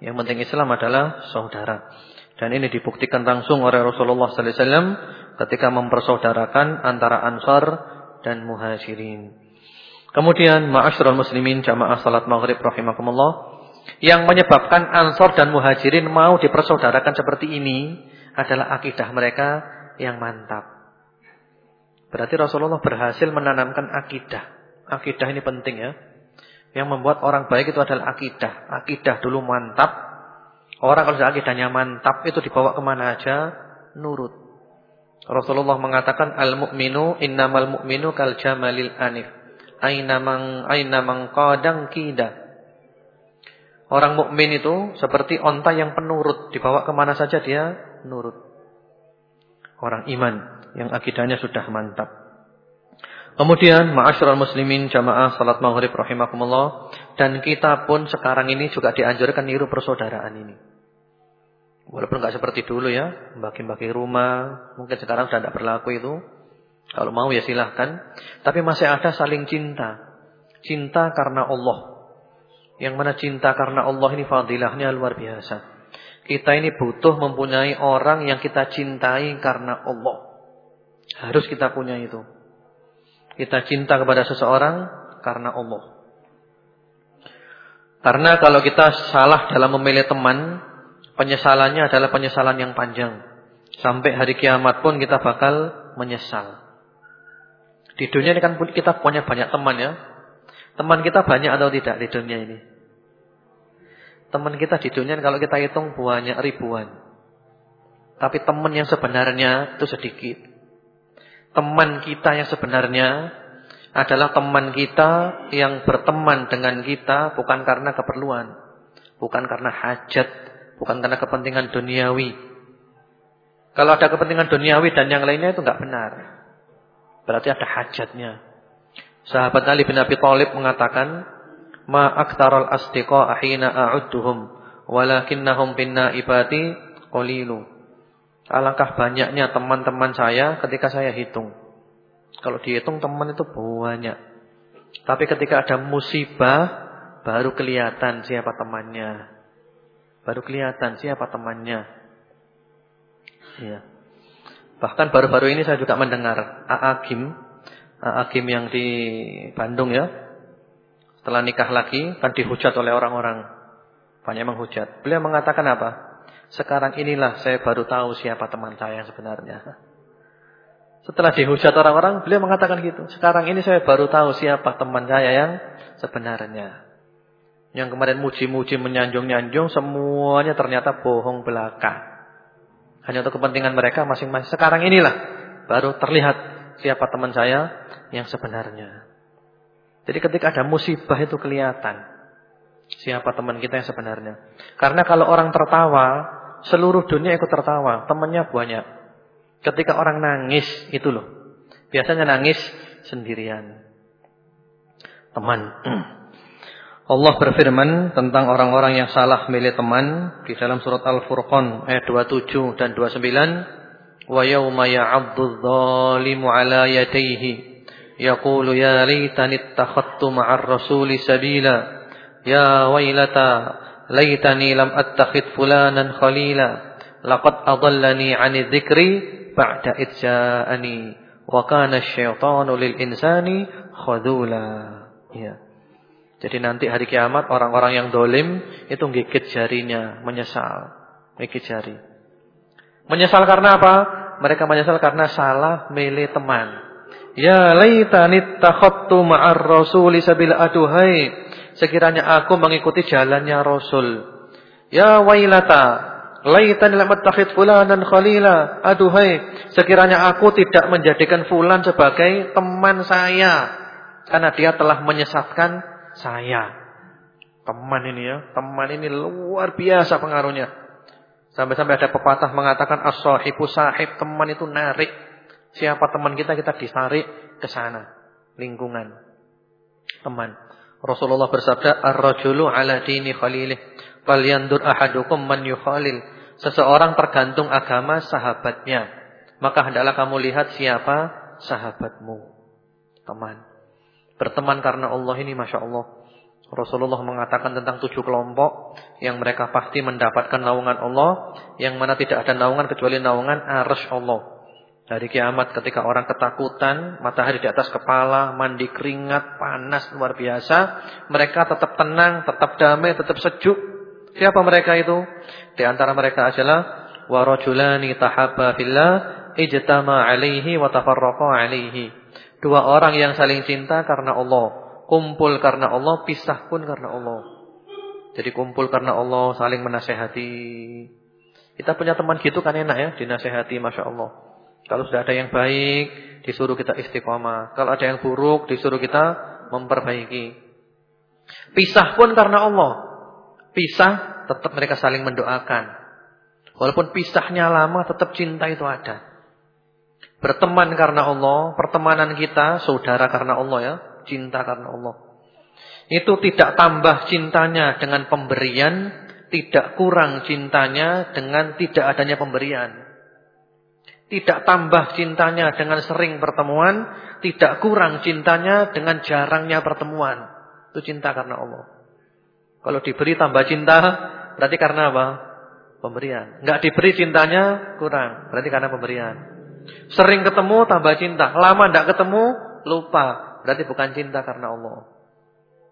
Yang penting Islam adalah saudara. Dan ini dibuktikan langsung oleh Rasulullah sallallahu alaihi wasallam ketika mempersaudarakan antara Ansar dan Muhajirin. Kemudian ma'asyiral muslimin jamaah salat maghrib rahimakumullah yang menyebabkan Ansar dan Muhajirin mau dipersaudarakan seperti ini adalah akidah mereka yang mantap. Berarti Rasulullah berhasil menanamkan akidah. Akidah ini penting ya. Yang membuat orang baik itu adalah akidah. Akidah dulu mantap, Orang kalau sudah akidahnya mantap itu dibawa ke mana aja nurut. Rasulullah mengatakan al-mu'minu innamal mu'minu kal jamalil anif. Aina mang aina mang qadang kida. Orang mukmin itu seperti onta yang penurut, dibawa ke mana saja dia nurut. Orang iman yang akidahnya sudah mantap. Kemudian ma'asyiral muslimin jamaah salat maghrib rahimakumullah dan kita pun sekarang ini juga dianjurkan niru persaudaraan ini. Walaupun nggak seperti dulu ya, bagi-bagi rumah, mungkin sekarang sudah tidak berlaku itu. Kalau mau ya silahkan. Tapi masih ada saling cinta. Cinta karena Allah. Yang mana cinta karena Allah ini fadilahnya luar biasa. Kita ini butuh mempunyai orang yang kita cintai karena Allah. Harus kita punya itu. Kita cinta kepada seseorang karena Allah. Karena kalau kita salah dalam memilih teman, penyesalannya adalah penyesalan yang panjang. Sampai hari kiamat pun kita bakal menyesal. Di dunia ini kan kita punya banyak teman ya. Teman kita banyak atau tidak di dunia ini? Teman kita di dunia kalau kita hitung banyak ribuan. Tapi teman yang sebenarnya itu sedikit. Teman kita yang sebenarnya adalah teman kita yang berteman dengan kita bukan karena keperluan. Bukan karena hajat Bukan karena kepentingan duniawi. Kalau ada kepentingan duniawi dan yang lainnya itu enggak benar. Berarti ada hajatnya. Sahabat Ali bin Abi Thalib mengatakan, "Ma aktaral asdiqa ahina a'udduhum, walakinnahum binna ibati qalilu." Alangkah banyaknya teman-teman saya ketika saya hitung. Kalau dihitung teman itu banyak. Tapi ketika ada musibah baru kelihatan siapa temannya. Baru kelihatan siapa temannya. Ya. Bahkan baru-baru ini saya juga mendengar Aakim, Aakim yang di Bandung ya. Setelah nikah lagi kan dihujat oleh orang-orang. Banyak menghujat. Beliau mengatakan apa? Sekarang inilah saya baru tahu siapa teman saya yang sebenarnya. Setelah dihujat orang-orang, beliau mengatakan gitu. Sekarang ini saya baru tahu siapa teman saya yang sebenarnya. Yang kemarin muji-muji menyanjung-nyanjung semuanya ternyata bohong belaka. Hanya untuk kepentingan mereka masing-masing. Sekarang inilah baru terlihat siapa teman saya yang sebenarnya. Jadi ketika ada musibah itu kelihatan siapa teman kita yang sebenarnya. Karena kalau orang tertawa, seluruh dunia ikut tertawa, temannya banyak. Ketika orang nangis, itu loh. Biasanya nangis sendirian. Teman. <clears throat> Allah berfirman tentang orang-orang yang salah milih teman di dalam surat Al-Furqan ayat 27 dan 29. Wa yawma ya'addu adh-dhalimu 'ala yaqulu ya laitani ittakhadtu ma'ar rasuli sabila يا ويلتا ليتني لم أتخذ فلانا خليلا لقد أضلني عن الذكر بعد إذ جاءني وكان الشيطان للإنسان خذولا ya. Jadi nanti hari kiamat orang-orang yang dolim itu gigit jarinya, menyesal, gigit jari. Menyesal karena apa? Mereka menyesal karena salah milih teman. Ya laitani takhottu ma'ar rasuli sabila aduhai sekiranya aku mengikuti jalannya Rasul. Ya wailata, laitan lam attakhid fulanan khalila. Aduhai, sekiranya aku tidak menjadikan fulan sebagai teman saya karena dia telah menyesatkan saya. Teman ini ya, teman ini luar biasa pengaruhnya. Sampai-sampai ada pepatah mengatakan as-sahibu sahib, teman itu narik. Siapa teman kita kita ditarik ke sana, lingkungan. Teman. Rasulullah bersabda, "Ar-rajulu ala dini khalilih, falyandur ahadukum man yukhalil." Seseorang tergantung agama sahabatnya. Maka hendaklah kamu lihat siapa sahabatmu. Teman. Berteman karena Allah ini Masya Allah. Rasulullah mengatakan tentang tujuh kelompok yang mereka pasti mendapatkan naungan Allah. Yang mana tidak ada naungan kecuali naungan arsh Allah. Hari kiamat ketika orang ketakutan, matahari di atas kepala, mandi keringat, panas luar biasa, mereka tetap tenang, tetap damai, tetap sejuk. Siapa mereka itu? Di antara mereka adalah warajulani tahabba fillah ijtama alaihi wa tafarraqa alaihi. Dua orang yang saling cinta karena Allah, kumpul karena Allah, pisah pun karena Allah. Jadi kumpul karena Allah, saling menasehati. Kita punya teman gitu kan enak ya, dinasehati Masya Allah. Kalau sudah ada yang baik, disuruh kita istiqomah. Kalau ada yang buruk, disuruh kita memperbaiki. Pisah pun karena Allah. Pisah, tetap mereka saling mendoakan. Walaupun pisahnya lama, tetap cinta itu ada. Berteman karena Allah, pertemanan kita, saudara karena Allah ya. Cinta karena Allah. Itu tidak tambah cintanya dengan pemberian, tidak kurang cintanya dengan tidak adanya pemberian. Tidak tambah cintanya dengan sering pertemuan. Tidak kurang cintanya dengan jarangnya pertemuan. Itu cinta karena Allah. Kalau diberi tambah cinta, berarti karena apa? Pemberian. Enggak diberi cintanya, kurang. Berarti karena pemberian. Sering ketemu, tambah cinta. Lama enggak ketemu, lupa. Berarti bukan cinta karena Allah.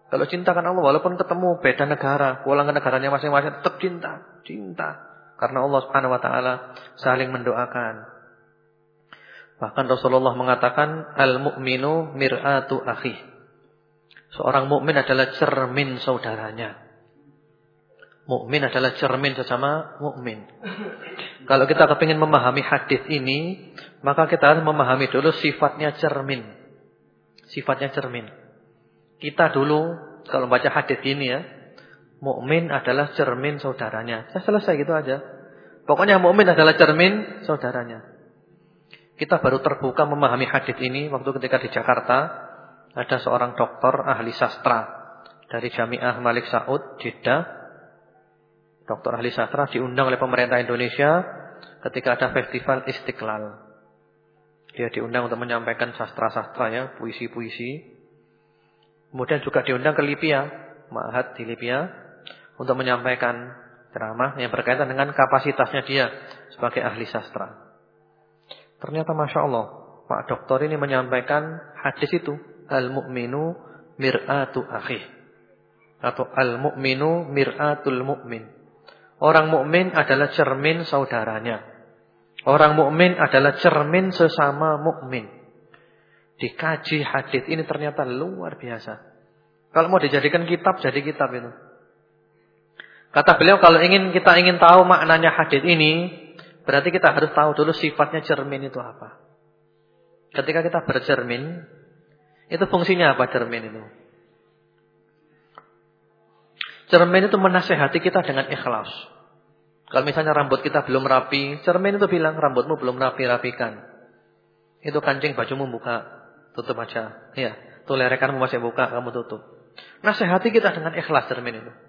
Kalau cinta karena Allah, walaupun ketemu beda negara, pulang ke negaranya masing-masing, tetap cinta. Cinta. Karena Allah subhanahu wa ta'ala saling mendoakan. Bahkan Rasulullah mengatakan al-mu'minu mir'atu akhi. Seorang mukmin adalah cermin saudaranya. Mukmin adalah cermin sesama mukmin. Kalau kita kepingin memahami hadis ini, maka kita harus memahami dulu sifatnya cermin. Sifatnya cermin. Kita dulu kalau baca hadis ini ya, mukmin adalah cermin saudaranya. Saya selesai gitu aja. Pokoknya mukmin adalah cermin saudaranya. Kita baru terbuka memahami hadis ini waktu ketika di Jakarta ada seorang dokter ahli sastra dari Jamiah Malik Saud Jeddah. Dokter ahli sastra diundang oleh pemerintah Indonesia ketika ada festival Istiqlal. Dia diundang untuk menyampaikan sastra-sastra ya, puisi-puisi. Kemudian juga diundang ke Libya, Ma'had di Libya untuk menyampaikan ceramah yang berkaitan dengan kapasitasnya dia sebagai ahli sastra. Ternyata Masya Allah Pak Dokter ini menyampaikan hadis itu Al-mu'minu mir'atu akhih Atau al-mu'minu mir'atul mu'min Orang mukmin adalah cermin saudaranya Orang mukmin adalah cermin sesama mukmin. Dikaji hadis ini ternyata luar biasa. Kalau mau dijadikan kitab, jadi kitab itu. Kata beliau kalau ingin kita ingin tahu maknanya hadis ini, Berarti kita harus tahu dulu sifatnya cermin itu apa. Ketika kita bercermin, itu fungsinya apa cermin itu? Cermin itu menasehati kita dengan ikhlas. Kalau misalnya rambut kita belum rapi, cermin itu bilang rambutmu belum rapi-rapikan. Itu kancing bajumu buka, tutup aja. Iya, tuh lerekanmu masih buka, kamu tutup. Nasehati kita dengan ikhlas cermin itu.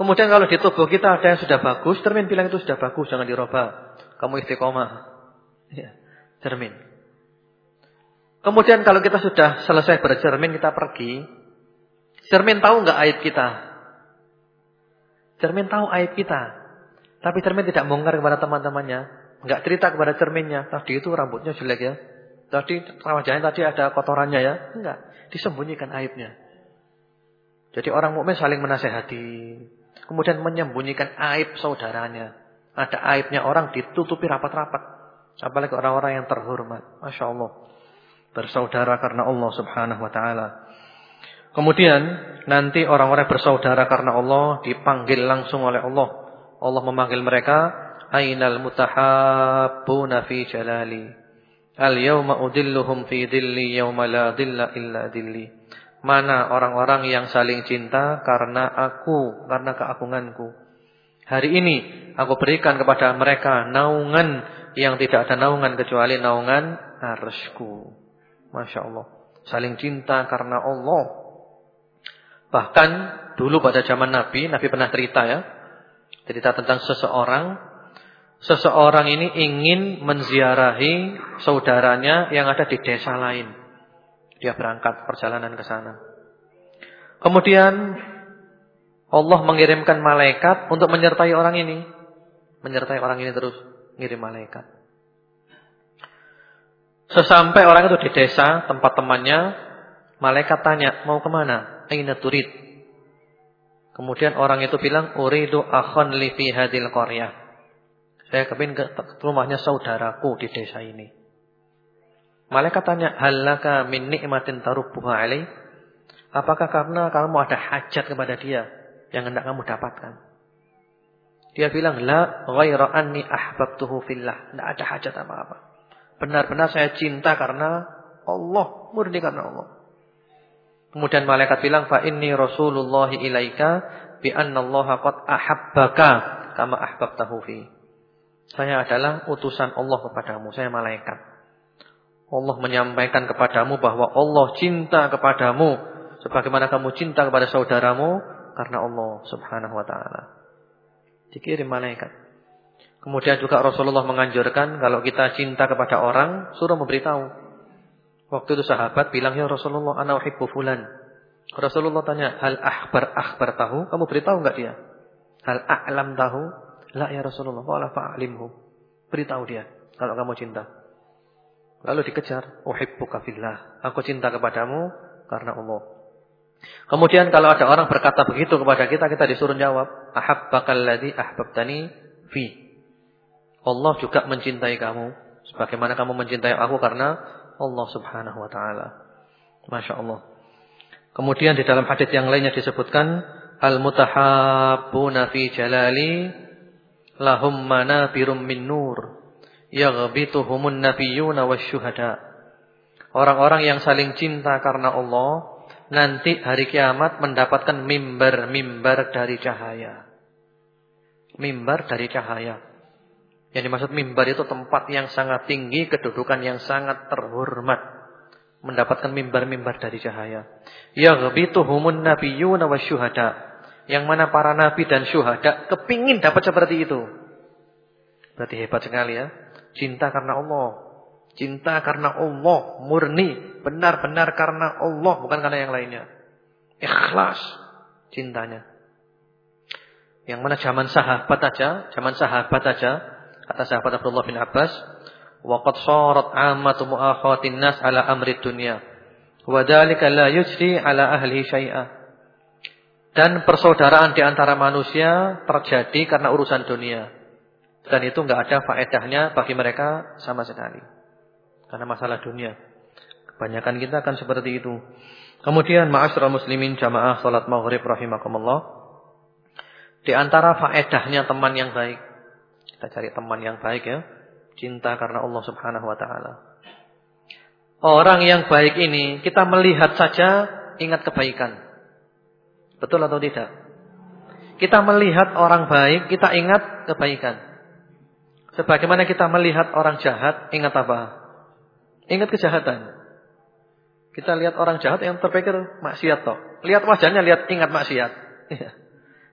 Kemudian kalau di tubuh kita ada yang sudah bagus, cermin bilang itu sudah bagus, jangan dirubah. Kamu istiqomah. Ya, cermin. Kemudian kalau kita sudah selesai bercermin, kita pergi. Cermin tahu nggak aib kita? Cermin tahu aib kita. Tapi cermin tidak bongkar kepada teman-temannya. Enggak cerita kepada cerminnya. Tadi itu rambutnya jelek ya. Tadi wajahnya tadi ada kotorannya ya. Enggak. Disembunyikan aibnya. Jadi orang mukmin saling menasehati. Kemudian menyembunyikan aib saudaranya. Ada aibnya orang ditutupi rapat-rapat. Apalagi orang-orang yang terhormat. Masya Allah. Bersaudara karena Allah subhanahu wa ta'ala. Kemudian nanti orang-orang bersaudara karena Allah dipanggil langsung oleh Allah. Allah memanggil mereka, "Ainal mutahabbuna fi jalali? Al-yawma udilluhum fi dilli yawma la dilla illa dilli." Mana orang-orang yang saling cinta karena aku, karena keagunganku. Hari ini aku berikan kepada mereka naungan yang tidak ada naungan kecuali naungan arsku. Masya Allah. Saling cinta karena Allah. Bahkan dulu pada zaman Nabi, Nabi pernah cerita ya. Cerita tentang seseorang. Seseorang ini ingin menziarahi saudaranya yang ada di desa lain. Dia berangkat perjalanan ke sana. Kemudian Allah mengirimkan malaikat untuk menyertai orang ini. Menyertai orang ini terus. Ngirim malaikat. Sesampai orang itu di desa, tempat temannya, malaikat tanya, mau ke mana? aina turid? Kemudian orang itu bilang, uridu akhon li fi hadil qaryah. Saya kepingin ke rumahnya saudaraku di desa ini. Malaikat tanya, halaka min ni'matin tarubbuha alaih? Apakah karena kamu ada hajat kepada dia yang hendak kamu dapatkan? Dia bilang, la ghaira anni ahbabtuhu fillah. Tidak ada hajat apa-apa. Benar-benar saya cinta karena Allah, murni karena Allah. Kemudian malaikat bilang fa inni Rasulullah ilaika bi annallaha qad ahabbaka kama ahbabtahu fi. Saya adalah utusan Allah kepadamu, saya malaikat. Allah menyampaikan kepadamu bahwa Allah cinta kepadamu sebagaimana kamu cinta kepada saudaramu karena Allah Subhanahu wa taala. Dikirim malaikat. Kemudian juga Rasulullah menganjurkan kalau kita cinta kepada orang, suruh memberitahu. Waktu itu sahabat bilang, ya Rasulullah, ana uhibbu fulan. Rasulullah tanya, hal akhbar akhbar tahu? Kamu beritahu enggak dia? Hal a'lam tahu? La ya Rasulullah, wala fa'alimhu. Beritahu dia, kalau kamu cinta. Lalu dikejar, uhibbuka fillah. Aku cinta kepadamu karena Allah. Kemudian kalau ada orang berkata begitu kepada kita, kita disuruh jawab, ahabbakal ladzi ahbabtani fi. Allah juga mencintai kamu sebagaimana kamu mencintai aku karena Allah Subhanahu wa taala. Masya Allah. Kemudian di dalam hadis yang lainnya disebutkan al-mutahabbuna fi jalali lahum manabirum min nur yaghbituhumun nabiyyuna wasyuhada. Orang-orang yang saling cinta karena Allah nanti hari kiamat mendapatkan mimbar-mimbar dari cahaya. Mimbar dari cahaya. Yang dimaksud mimbar itu tempat yang sangat tinggi, kedudukan yang sangat terhormat. Mendapatkan mimbar-mimbar dari cahaya. Yaghbituhumun nabiyyuna wasyuhada. Yang mana para nabi dan syuhada kepingin dapat seperti itu. Berarti hebat sekali ya. Cinta karena Allah. Cinta karena Allah. Murni. Benar-benar karena Allah. Bukan karena yang lainnya. Ikhlas. Cintanya. Yang mana zaman sahabat aja. Zaman sahabat aja Kata sahabat Abdullah bin Abbas, "Waqad sharat 'ammatu mu'akhatin nas 'ala amri dunya, wa dzalika la yujri 'ala ahli syai'a." Dan persaudaraan di antara manusia terjadi karena urusan dunia. Dan itu enggak ada faedahnya bagi mereka sama sekali. Karena masalah dunia. Kebanyakan kita akan seperti itu. Kemudian ma'asyiral muslimin jamaah salat maghrib rahimakumullah. Di antara faedahnya teman yang baik kita cari teman yang baik ya. Cinta karena Allah Subhanahu wa taala. Orang yang baik ini kita melihat saja ingat kebaikan. Betul atau tidak? Kita melihat orang baik, kita ingat kebaikan. Sebagaimana kita melihat orang jahat, ingat apa? Ingat kejahatan. Kita lihat orang jahat yang terpikir maksiat toh. Lihat wajahnya, lihat ingat maksiat. <laughs> Iya.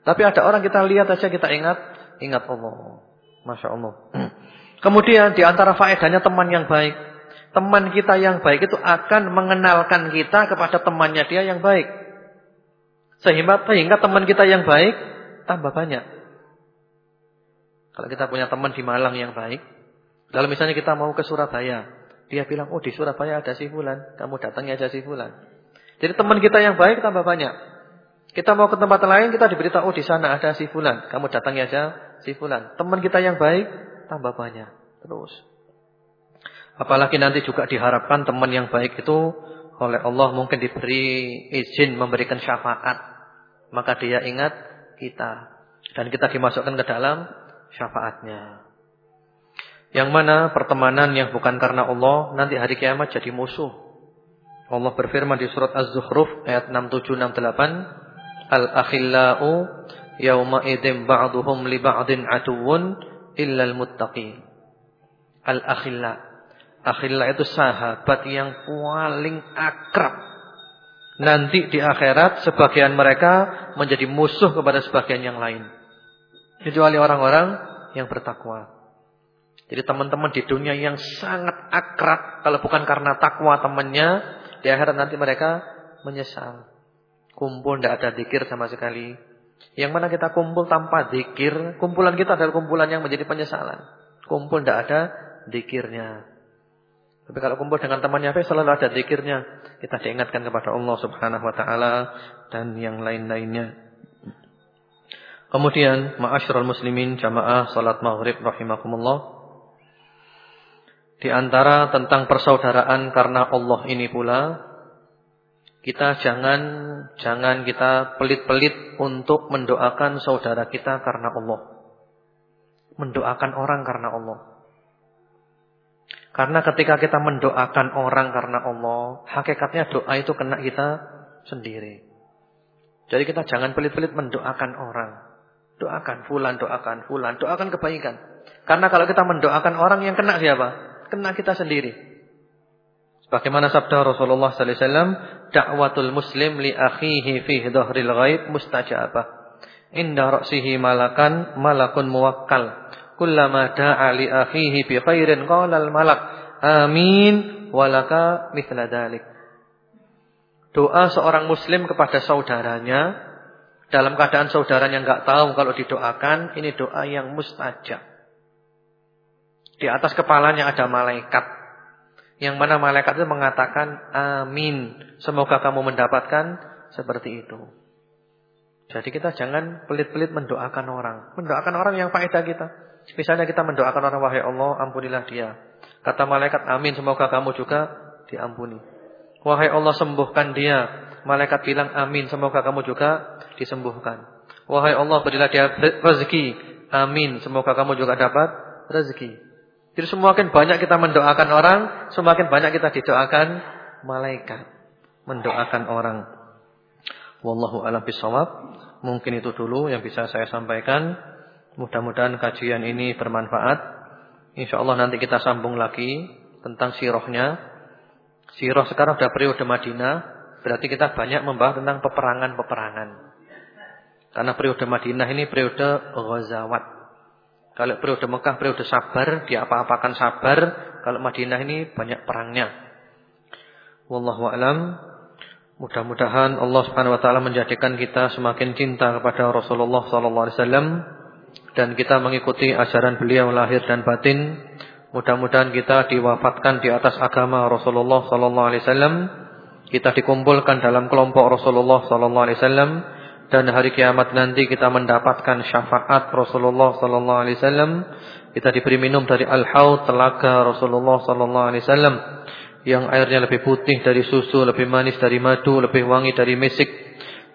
Tapi ada orang kita lihat aja kita ingat, ingat Allah. Masya Allah. <clears throat> Kemudian di antara faedahnya teman yang baik. Teman kita yang baik itu akan mengenalkan kita kepada temannya dia yang baik. Sehingga, sehingga teman kita yang baik tambah banyak. Kalau kita punya teman di Malang yang baik. Kalau misalnya kita mau ke Surabaya. Dia bilang, oh di Surabaya ada si Fulan. Kamu datangnya aja si Fulan. Jadi teman kita yang baik tambah banyak. Kita mau ke tempat lain, kita diberitahu, oh di sana ada si Fulan. Kamu datangnya aja si Fulan. Teman kita yang baik tambah banyak. Terus. Apalagi nanti juga diharapkan teman yang baik itu oleh Allah mungkin diberi izin memberikan syafaat. Maka dia ingat kita. Dan kita dimasukkan ke dalam syafaatnya. Yang mana pertemanan yang bukan karena Allah nanti hari kiamat jadi musuh. Allah berfirman di surat Az-Zukhruf ayat 6768, Al-akhillau yawma idzin ba'duhum li ba'din atuwun illal muttaqin. Al-akhilla. Akhilla itu sahabat yang paling akrab. Nanti di akhirat sebagian mereka menjadi musuh kepada sebagian yang lain. Kecuali orang-orang yang bertakwa. Jadi teman-teman di dunia yang sangat akrab. Kalau bukan karena takwa temannya. Di akhirat nanti mereka menyesal. Kumpul tidak ada dikir sama sekali. Yang mana kita kumpul tanpa zikir, kumpulan kita adalah kumpulan yang menjadi penyesalan. Kumpul tidak ada zikirnya. Tapi kalau kumpul dengan temannya selalu ada zikirnya. Kita diingatkan kepada Allah Subhanahu wa taala dan yang lain-lainnya. Kemudian ma'asyiral muslimin jamaah salat maghrib rahimakumullah. Di antara tentang persaudaraan karena Allah ini pula kita jangan jangan kita pelit-pelit untuk mendoakan saudara kita karena Allah. Mendoakan orang karena Allah. Karena ketika kita mendoakan orang karena Allah, hakikatnya doa itu kena kita sendiri. Jadi kita jangan pelit-pelit mendoakan orang. Doakan fulan, doakan fulan, doakan kebaikan. Karena kalau kita mendoakan orang yang kena siapa? Kena kita sendiri. Bagaimana sabda Rasulullah sallallahu alaihi wasallam, "Da'watul muslim li akhihi fi dhahril ghaib mustajabah." Inda ra'sihi malakan malakun muwakkal. Kullama da'a li akhihi bi khairin qala al malak, "Amin walaka mithla dalik." Doa seorang muslim kepada saudaranya dalam keadaan saudaranya enggak tahu kalau didoakan, ini doa yang mustajab. Di atas kepalanya ada malaikat yang mana malaikat itu mengatakan amin. Semoga kamu mendapatkan seperti itu. Jadi kita jangan pelit-pelit mendoakan orang. Mendoakan orang yang faedah kita. Misalnya kita mendoakan orang wahai Allah ampunilah dia. Kata malaikat amin semoga kamu juga diampuni. Wahai Allah sembuhkan dia. Malaikat bilang amin semoga kamu juga disembuhkan. Wahai Allah berilah dia rezeki. Amin semoga kamu juga dapat rezeki. Jadi semakin banyak kita mendoakan orang, semakin banyak kita didoakan malaikat. Mendoakan orang. Wallahu a'lam bishawab. Mungkin itu dulu yang bisa saya sampaikan. Mudah-mudahan kajian ini bermanfaat. Insyaallah nanti kita sambung lagi tentang sirohnya. Siroh sekarang sudah periode Madinah, berarti kita banyak membahas tentang peperangan-peperangan. Karena periode Madinah ini periode ghazawat. Kalau periode Mekah periode sabar, dia apa-apakan sabar. Kalau Madinah ini banyak perangnya. Wallahu a'lam. Mudah-mudahan Allah Subhanahu wa taala menjadikan kita semakin cinta kepada Rasulullah sallallahu alaihi wasallam dan kita mengikuti ajaran beliau lahir dan batin. Mudah-mudahan kita diwafatkan di atas agama Rasulullah sallallahu alaihi wasallam. Kita dikumpulkan dalam kelompok Rasulullah sallallahu alaihi wasallam dan hari kiamat nanti kita mendapatkan syafaat Rasulullah sallallahu alaihi wasallam kita diberi minum dari al-haud telaga Rasulullah sallallahu alaihi wasallam yang airnya lebih putih dari susu, lebih manis dari madu, lebih wangi dari mesik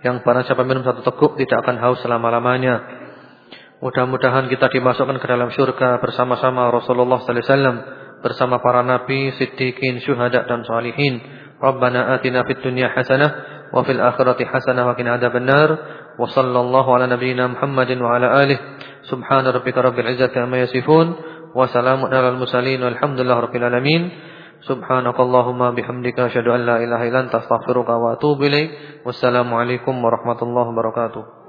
yang barang siapa minum satu teguk tidak akan haus selama-lamanya. Mudah-mudahan kita dimasukkan ke dalam syurga bersama-sama Rasulullah sallallahu alaihi wasallam bersama para nabi, siddiqin, syuhada dan salihin. ربنا آتنا في الدنيا حسنة وفي الآخرة حسنة وقنا عذاب النار. وصلى الله على نبينا محمد وعلى آله. سبحان ربك رب العزة أما يسفون وسلام على المسلين والحمد لله رب العالمين. سبحانك اللهم بحمدك أشهد أن لا إله إلا أنت أستغفرك وأتوب إليك. والسلام عليكم ورحمة الله وبركاته.